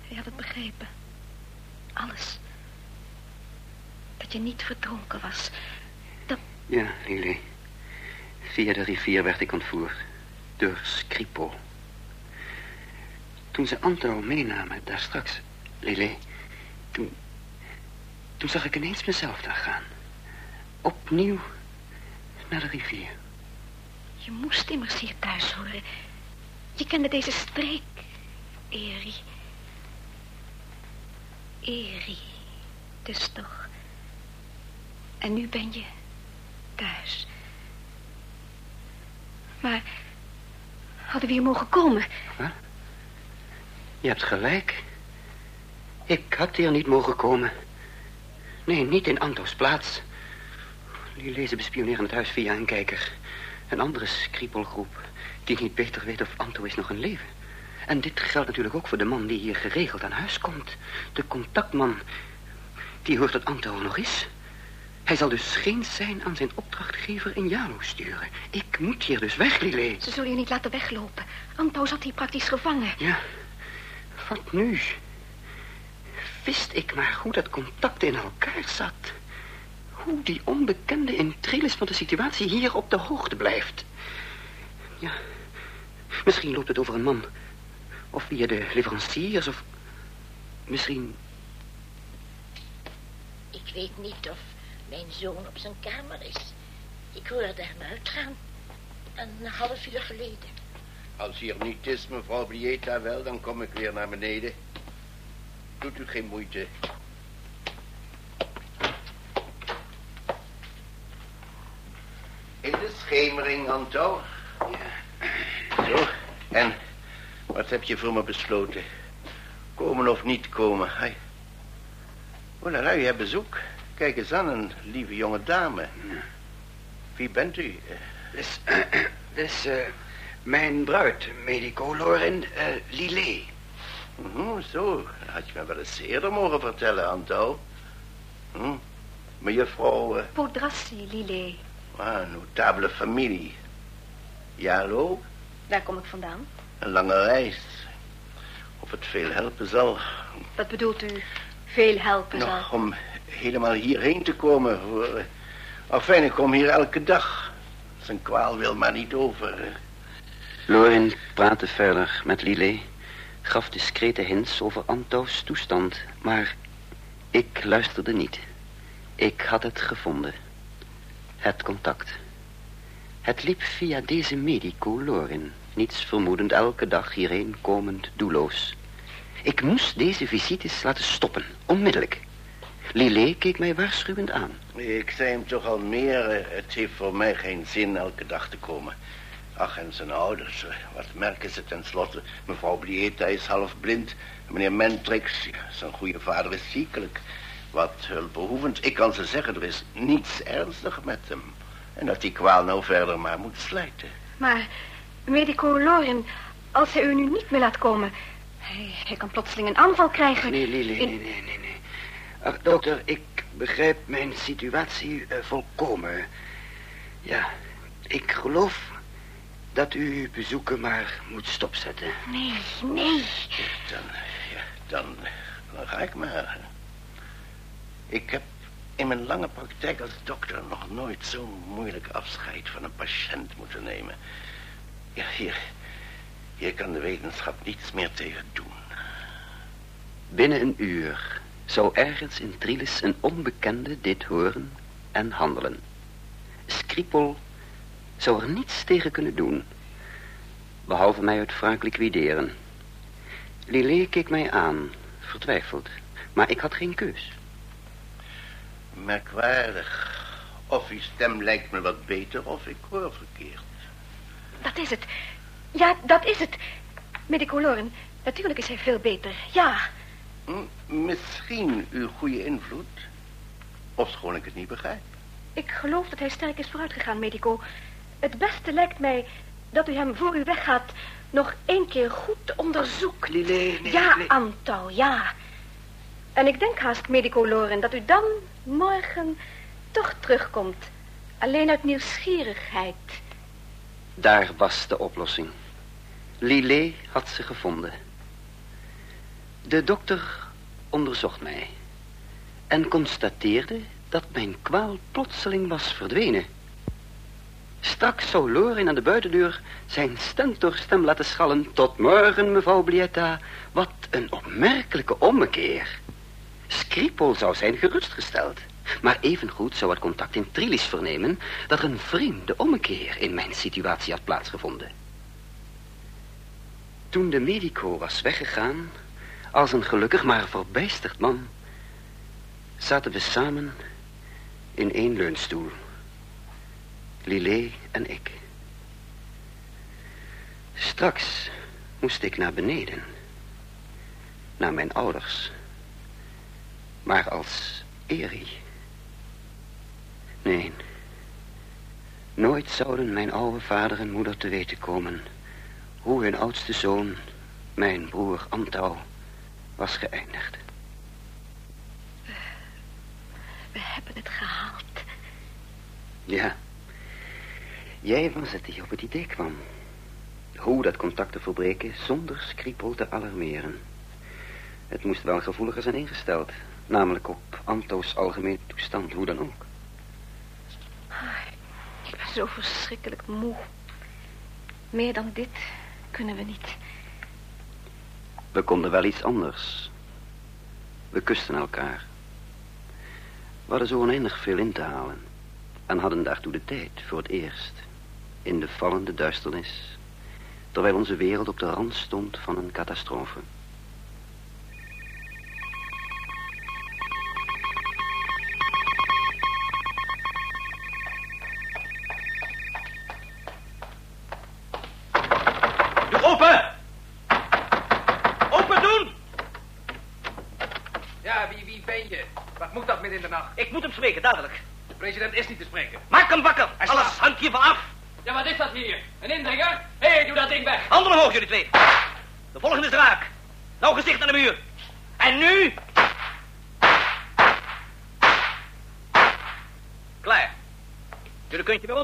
Hij had het begrepen. Alles. Dat je niet verdronken was. Dat... Ja, Lily. Via de rivier werd ik ontvoerd. Door Skripal. Toen ze Anto meenamen, daar straks, Lily... Toen... Toen zag ik ineens mezelf daar gaan. Opnieuw naar de rivier. Je moest immers hier thuis horen. Je kende deze streek, Eri. Eri, dus toch. En nu ben je thuis. Maar hadden we hier mogen komen? Wat? Je hebt gelijk. Ik had hier niet mogen komen. Nee, niet in Anto's plaats. Die lezen bespioneren het huis via een kijker. Een andere skriepelgroep die niet beter weet of Anto is nog in leven. En dit geldt natuurlijk ook voor de man die hier geregeld aan huis komt. De contactman. Die hoort dat Anto nog is. Hij zal dus geen zijn aan zijn opdrachtgever in Jalo sturen. Ik moet hier dus weg, Lily. Ze zullen je niet laten weglopen. Anto zat hier praktisch gevangen. Ja, wat nu? Wist ik maar hoe dat contact in elkaar zat. Hoe die onbekende in Trilis van de situatie hier op de hoogte blijft. Ja, misschien loopt het over een man. Of via de leveranciers, of... Misschien... Ik weet niet of mijn zoon op zijn kamer is. Ik hoorde hem uitgaan. Een half uur geleden. Als hij er niet is, mevrouw Blieta, wel, dan kom ik weer naar beneden. Doet u geen moeite. In de schemering, Anto. Ja. Zo, en wat heb je voor me besloten? Komen of niet komen? Hai. Oh, nou, u hebt bezoek. Kijk eens aan, een lieve jonge dame. Wie bent u? Dus, dus uh, mijn bruid, medico Loren uh, Lillet. Mm, zo, dat had je me wel eens eerder mogen vertellen, Anto. Hm? Mejuffrouw... Uh... Podrassi, Lillet. Ah, notabele familie. Ja, hallo? Daar kom ik vandaan. Een lange reis. Of het veel helpen zal. Wat bedoelt u, veel helpen nou, zal? om helemaal hierheen te komen. Enfin, ik kom hier elke dag. Zijn kwaal wil maar niet over. Lorin praatte verder met Lillet. Gaf discrete hints over Anto's toestand. Maar ik luisterde niet. Ik had het gevonden. Het contact. Het liep via deze medico Lorin. Niets vermoedend elke dag hierheen komend doelloos. Ik moest deze visites laten stoppen. Onmiddellijk. Lillet keek mij waarschuwend aan. Ik zei hem toch al meer, eh, het heeft voor mij geen zin elke dag te komen. Ach, en zijn ouders, eh, wat merken ze tenslotte? Mevrouw Blieta is half blind. Meneer Mentrix, zijn goede vader is ziekelijk. Wat hulpbehoevend. Ik kan ze zeggen, er is niets ernstig met hem. En dat die kwaal nou verder maar moet slijten. Maar, medico Loren, als hij u nu niet meer laat komen... Hij, hij kan plotseling een aanval krijgen. Nee, Lili, nee, nee, nee, nee. Ach, dokter, ik begrijp mijn situatie uh, volkomen. Ja, ik geloof dat u uw bezoeken maar moet stopzetten. Nee, nee. Dan, ja, dan, dan ga ik maar. Ik heb in mijn lange praktijk als dokter nog nooit zo'n moeilijk afscheid van een patiënt moeten nemen. Ja, hier, hier kan de wetenschap niets meer tegen doen. Binnen een uur zou ergens in Trilis een onbekende dit horen en handelen. Skripol zou er niets tegen kunnen doen, behalve mij uit wraak liquideren. Lillet keek mij aan, vertwijfeld, maar ik had geen keus. Merkwaardig. Of uw stem lijkt me wat beter of ik hoor verkeerd. Dat is het. Ja, dat is het. Medico Loren, natuurlijk is hij veel beter, ja. Misschien uw goede invloed. Of schoon ik het niet begrijp. Ik geloof dat hij sterk is vooruitgegaan, medico. Het beste lijkt mij dat u hem voor u weggaat nog één keer goed onderzoekt. Lilé, nee, ja, nee. Anto, ja. En ik denk haast, medico Loren, dat u dan morgen toch terugkomt. Alleen uit nieuwsgierigheid. Daar was de oplossing. Lilé had ze gevonden. De dokter onderzocht mij en constateerde dat mijn kwaal plotseling was verdwenen. Straks zou Lorin aan de buitendeur zijn stentorstem laten schallen. Tot morgen, mevrouw Blietta. Wat een opmerkelijke ommekeer. Skripol zou zijn gerustgesteld. Maar evengoed zou het contact in Trilis vernemen... dat een vreemde ommekeer in mijn situatie had plaatsgevonden. Toen de medico was weggegaan... als een gelukkig maar verbijsterd man... zaten we samen in één leunstoel... Lilé en ik. Straks moest ik naar beneden. Naar mijn ouders. Maar als Eri. Nee. Nooit zouden mijn oude vader en moeder te weten komen... hoe hun oudste zoon, mijn broer Antau, was geëindigd. We hebben het gehaald. Ja. Jij was het die op het idee kwam. Hoe dat contact te verbreken zonder skripel te alarmeren. Het moest wel gevoeliger zijn ingesteld. Namelijk op Anto's algemene toestand, hoe dan ook. Ik ben zo verschrikkelijk moe. Meer dan dit kunnen we niet. We konden wel iets anders. We kusten elkaar. We hadden zo oneindig veel in te halen. En hadden daartoe de tijd voor het eerst. In de vallende duisternis. Terwijl onze wereld op de rand stond van een catastrofe.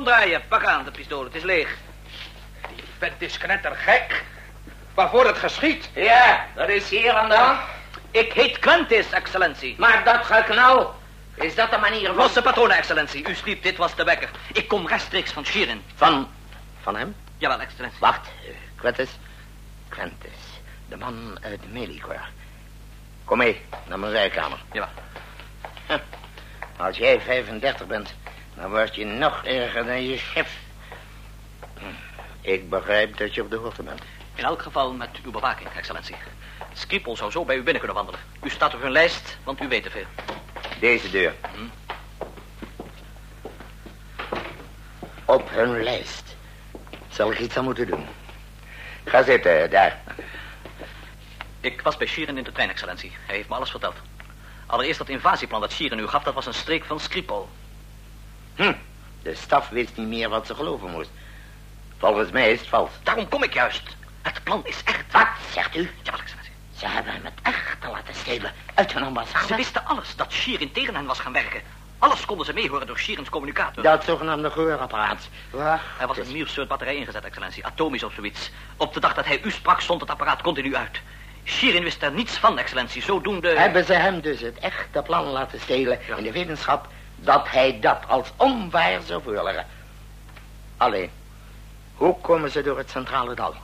Omdraaien. Pak aan de pistool, het is leeg. Die vent is knettergek. Waarvoor het geschiet? Ja, dat is hier aan de hand. Ik heet Quentis, excellentie. Maar dat geknal, is dat de manier van... Losse patronen, excellentie. U sliep, dit was de wekker. Ik kom rechtstreeks van Shirin. Van... van hem? Jawel, excellentie. Wacht, eh, Quentis. Quentis, de man uit Melikor. Kom mee, naar mijn zijkamer. Ja. Als jij 35 bent, dan word je nog erger dan je chef. Hm, Ik begrijp dat je op de hoogte bent. In elk geval met uw bewaking, excellentie. Skripal zou zo bij u binnen kunnen wandelen. U staat op hun lijst, want u weet te veel. Deze deur. Op hun lijst. Zal ik iets aan moeten doen? Ga zitten, daar. Ik was bij Shirin in de trein, excellentie. Hij heeft me alles verteld. Allereerst dat invasieplan dat Shirin u gaf, dat was een streek van Skripal. Hm, de staf wist niet meer wat ze geloven moest. Volgens mij is het vals. Daarom kom ik juist. Het plan is echt. Wat, zegt u? Excellentie. Ze hebben hem het echt te laten stelen uit hun ambassade. Ze wisten alles, dat Shirin tegen hen was gaan werken. Alles konden ze meehoren door Shirins communicator. Dat zogenaamde gehoorapparaat. Wacht. Er was een nieuw soort batterij ingezet, excellentie. Atomisch of zoiets. Op de dag dat hij u sprak, stond het apparaat continu uit. Shirin wist er niets van, excellentie. Zodoende... Hebben ze hem dus het echte plan laten stelen in de wetenschap dat hij dat als onwaar zou voorleggen. Alleen, hoe komen ze door het centrale dal?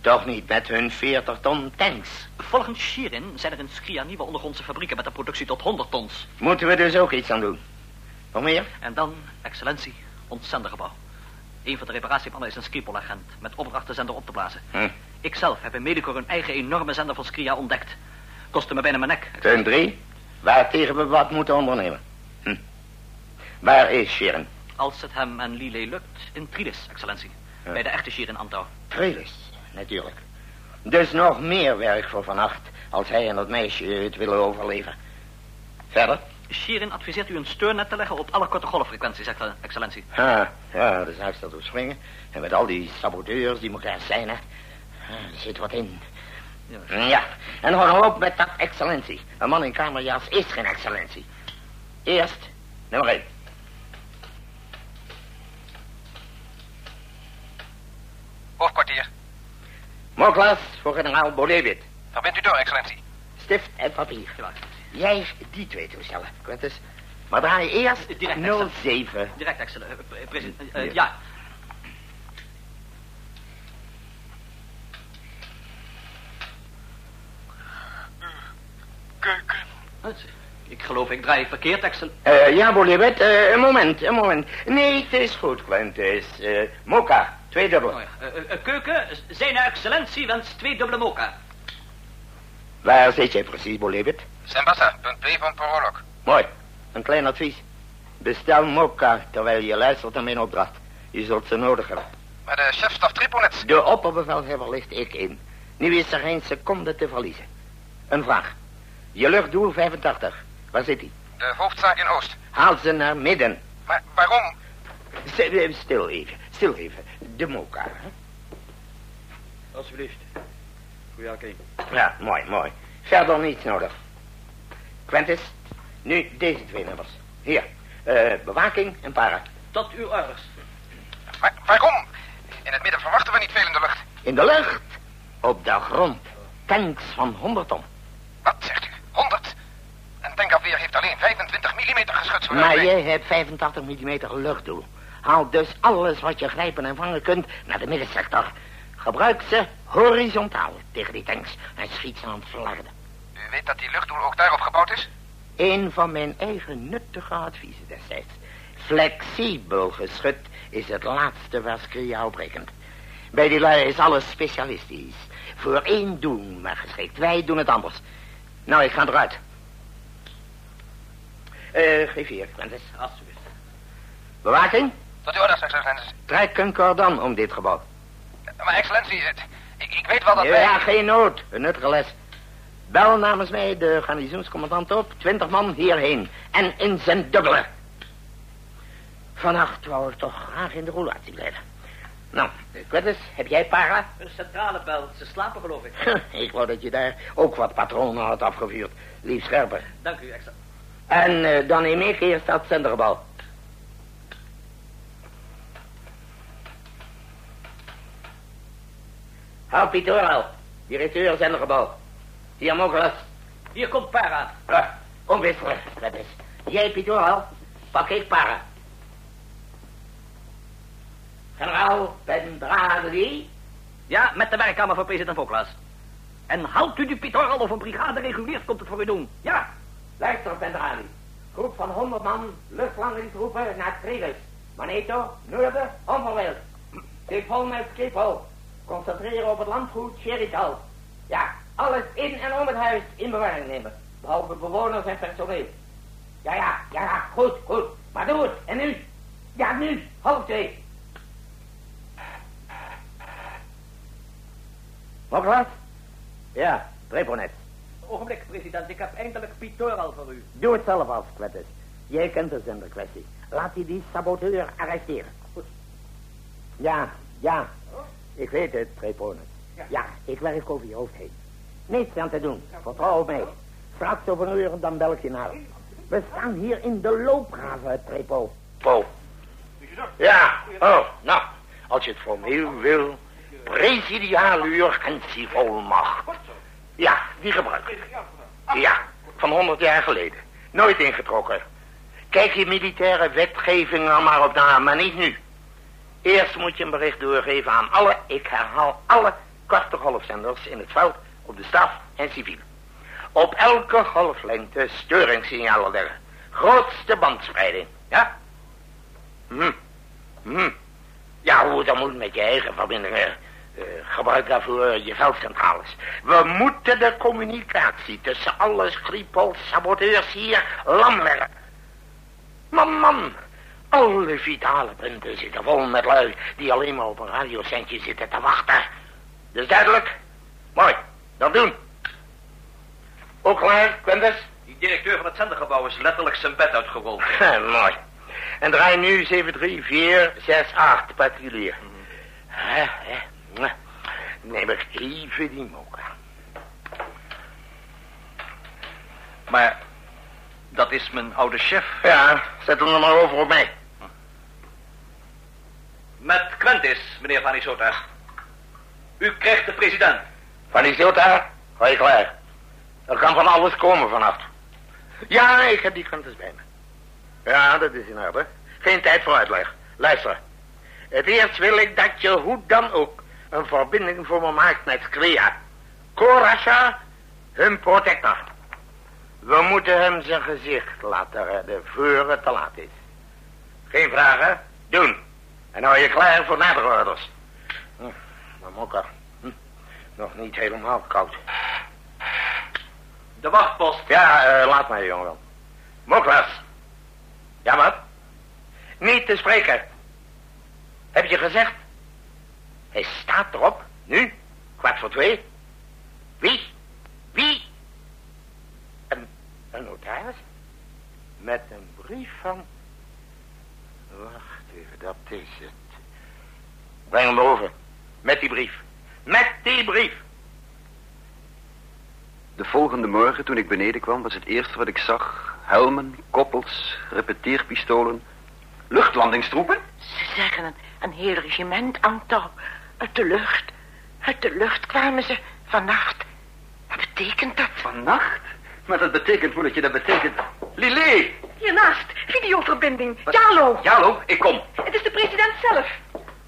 Toch niet met hun 40 ton tanks. Volgens Shirin zijn er in Skria nieuwe ondergrondse fabrieken met een productie tot 100 tons. Moeten we dus ook iets aan doen? Nog meer? En dan, excellentie, ons zendergebouw. Een van de reparatieplannen is een Skripol-agent met opdracht de zender op te blazen. Hm. Ik zelf heb in Medicor een eigen enorme zender van Skria ontdekt. Kostte me bijna mijn nek. Punt 3. Waartegen we wat moeten ondernemen. Waar is Sharon? Als het hem en Lile lukt, in Trilis, excellentie. Bij de echte Shirin Antau. Trelis, natuurlijk. Dus nog meer werk voor vannacht als hij en dat meisje het willen overleven. Verder? Shirin adviseert u een steunnet te leggen op alle korte golffrequenties, excel- excellentie. Ja, ja, de zaak staat op springen. En met al die saboteurs die elkaar zijn, hè. Ah, Er zit wat in. Ja, en hou op met dat excellentie. Een man in kamerjas is geen excellentie. Eerst, nummer één. Hoofdkwartier. Moklas voor generaal Bolewit. Verbind u door, excellentie. Stift en papier. Jij die twee toestellen, Quintus. Maar draai eerst Direct, excel- 07. Direct, excellentie. president. Ja. ja. Keuken. Ik geloof, ik draai verkeerd, excel... Eh, ja, Bolewit, eh, een moment, een moment. Nee, het is goed, Quintus. Eh Mocha, twee dubbel. Oh ja. Eh, eh, keuken, zijn excellentie wenst twee dubbele mocha. Waar zit jij precies, Bolewit? Sembassa, punt P van Porolok. Mooi. Een klein advies. Bestel Mocha terwijl je luistert naar mijn opdracht. Je zult ze nodig hebben. Maar de chefstaf Triponets. De opperbevelhebber ligt ik in. Nu is er geen seconde te verliezen. Een vraag. Je luchtdoel 85. Waar zit hij? De hoofdzaak in Oost. Haal ze naar midden. Maar waarom? Eh, Stil even, stil even. De Mocha. hè? Alsjeblieft. Goeie oké. Ja, mooi, mooi. Verder niets nodig. Quentis, nu deze twee nummers. Hier, eh, bewaking en para. Tot uw orders. Waarom? In het midden verwachten we niet veel in de lucht. In de lucht, op de grond, tanks van 100 ton. Wat zegt u? 100? Een tankafweer heeft alleen 25 mm geschut. Maar jij hebt 85 mm luchtdoel. Haal dus alles wat je grijpen en vangen kunt naar de middensector. Gebruik ze horizontaal tegen die tanks en schiet ze aan het flarden. U weet dat die luchtdoel ook daarop gebouwd is? Een van mijn eigen nuttige adviezen destijds. Flexibel geschut is het laatste waar Skria op rekent. Bij die lui is alles specialistisch. Voor één doel maar geschikt. Wij doen het anders. Nou, ik ga eruit. Eh, geef hier, Quentis. Alsjeblieft. Bewaking? Tot uw orders, excellentie. Trek een cordon om dit gebouw. Maar excellentie, het, ik, ik weet wel dat Ja, wij... geen nood. Een nuttige les. Bel namens mij de garnizoenscommandant op. Twintig man hierheen. En in zijn dubbele. Vannacht wou ik toch graag in de roulatie blijven. Nou, Quintus, heb jij para? Een centrale bel. Ze slapen, geloof ik. ik wou dat je daar ook wat patronen had afgevuurd. Lief scherper. Dank u, excel... En eh, dan neem ik eerst dat zendergebouw. Hou Pitoral, directeur zendergebouw. Hier, Mokelas. Hier komt para. Ah, omwisselen, dat is. Jij, Pitoral, pak ik para. Generaal Pendradi. Ja, met de werkkamer van president Voklas. En houdt u die pitoral of een brigade reguliert, komt het voor u doen. Ja. Luister, Pendradi. Groep van 100 man, luchtlandingsgroepen naar Trigus. Maneto, Noorden, onverwild. Schiphol met Schiphol. Concentreren op het landgoed Cherital. Ja, alles in en om het huis in bewaring nemen. Behalve bewoners en personeel. Ja, ja, ja, ja, goed, goed. Maar doe het. En nu? Ja, nu. Half twee. Wat? Ja, Treponet. Ogenblik, president. Ik heb eindelijk pitoral voor u. Doe het zelf af, Quettis. Jij kent de zenderkwestie. Laat hij die saboteur arresteren. Goed. Ja, ja. Ik weet het, Treponet. Ja. ik werk over je hoofd heen. Niets aan te doen. Vertrouw op mij. Straks over een uur, dan bel ik je naar. We staan hier in de loopgraven, Trepo. Po. Ja, oh, nou. Als je het formeel wil. Presidiale urgentievolmacht. Ja, die gebruik ik. Ja, van 100 jaar geleden. Nooit ingetrokken. Kijk je militaire wetgeving er maar op na, maar niet nu. Eerst moet je een bericht doorgeven aan alle, ik herhaal alle korte golfzenders in het veld, op de staf en civiel. Op elke golflengte störingssignalen leggen. Grootste bandspreiding, ja? Hm, hm. Ja, hoe dan moet met je eigen verbindingen. Eh, gebruik daarvoor je veldcentrales. We moeten de communicatie tussen alle Skripal-saboteurs hier lam leggen. Man, alle vitale punten zitten vol met lui die alleen maar op een radiocentje zitten te wachten. Dus duidelijk? Mooi, dat doen. Ook klaar, Quentus? Die directeur van het zendergebouw is letterlijk zijn bed uitgerold. Mooi. En draai nu 73468 particulier. Hè, hè, mwah. Neem ik even die mocha. Maar dat is mijn oude chef. Ja, zet hem er maar over op mij. Met Quentis, meneer Van Isota. U krijgt de president. Van Isota, ga je klaar. Er kan van alles komen vannacht. Ja, ik heb die kantes bij me. Ja, dat is in orde. Geen tijd voor uitleg. Luister. Het eerst wil ik dat je hoe dan ook een verbinding voor me maakt met Skria. Korasha, hun protector. We moeten hem zijn gezicht laten redden voor het te laat is. Geen vragen? Doen. En hou je klaar voor nadere orders. Hm, maar mokka. Hm, nog niet helemaal koud. De wachtpost. Ja, eh, laat maar, jongen. Moklas. Ja, wat? Niet te spreken. Heb je gezegd? Hij staat erop. Nu? Kwart voor twee. Wie? Wie? Een, een notaris? Met een brief van... Wacht even, dat is het. Breng hem over. Met die brief. Met die brief. De volgende morgen toen ik beneden kwam was het eerste wat ik zag... helmen, koppels, repeteerpistolen, luchtlandingstroepen. Ze zeggen een, een heel regiment aan touw. Uit de lucht. Uit de lucht kwamen ze vannacht. Wat betekent dat? Vannacht? Maar dat betekent, moedertje, dat betekent... Lili! Hiernaast, videoverbinding. Jalo. Jalo, ik kom. Het is de president zelf.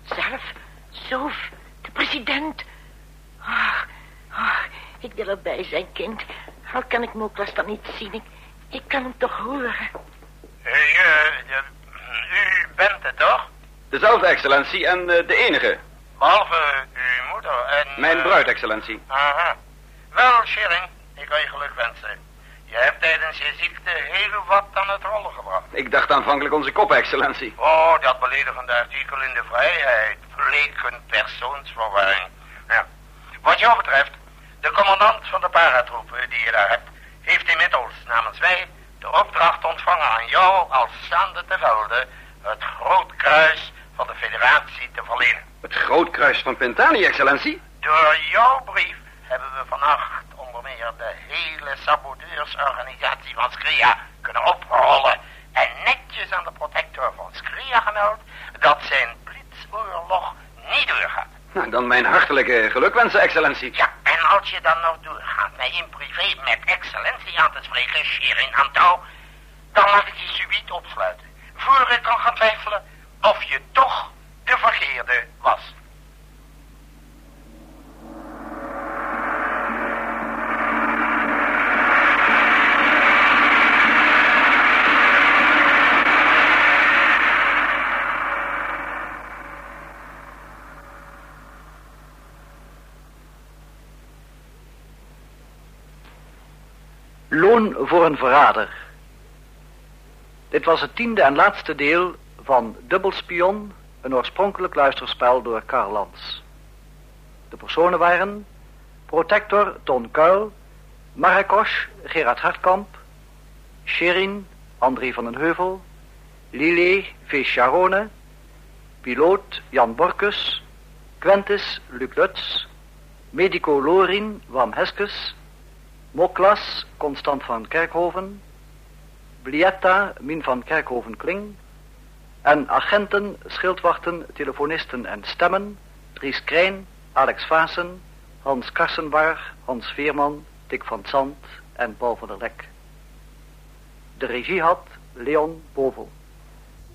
Zelf? Sof, de president. Ach, ach, ik wil erbij zijn, kind. Al kan ik Moklas dan niet zien. Ik, ik kan hem toch horen. Hey, uh, u bent het toch? Dezelfde excellentie en uh, de enige. Behalve uw moeder en... Mijn bruid, excellentie. Aha. Wel, Schering, ik wil je geluk wensen. Je hebt tijdens je ziekte heel wat aan het rollen gebracht. Ik dacht aanvankelijk onze kop, excellentie. Oh, dat beledigende artikel in de vrijheid bleek een persoonsverwarring. Ja. Wat jou betreft, de commandant van de paratroepen die je daar hebt, heeft inmiddels namens mij de opdracht ontvangen aan jou als staande te velde het groot kruis van de federatie te verlenen. Het groot kruis van Pentani, excellentie? Door jouw brief hebben we vannacht onder meer de hele saboteursorganisatie van Skria kunnen oprollen en netjes aan de protector van Skria gemeld dat zijn blitsoorlog niet doorgaat. Nou, dan mijn hartelijke gelukwensen, excellentie. Ja, en als je dan nog doorgaat mij in privé met excellentie aan te spreken, Shirin aan touw, dan laat ik je subiet opsluiten. Voor ik kan gaan twijfelen of je toch de verkeerde was. Loon voor een verrader. Dit was het tiende en laatste deel van Dubbelspion, een oorspronkelijk luisterspel door Karl Lans. De personen waren Protector Ton Kuil, Marrakesh Gerard Hartkamp, Sherin André van den Heuvel, Lillet V. Charone, piloot Jan Borkus, Quentis Luc Lutz, medico Lorin Wam Heskes, Moklas Constant van Kerkhoven, Blietta Min van Kerkhoven-Kling en agenten, schildwachten, telefonisten en stemmen, Dries Krijn, Alex Vaassen, Hans Karsenbaar, Hans Veerman, Dick van Zand en Paul van der Lek. De regie had Leon Bovel.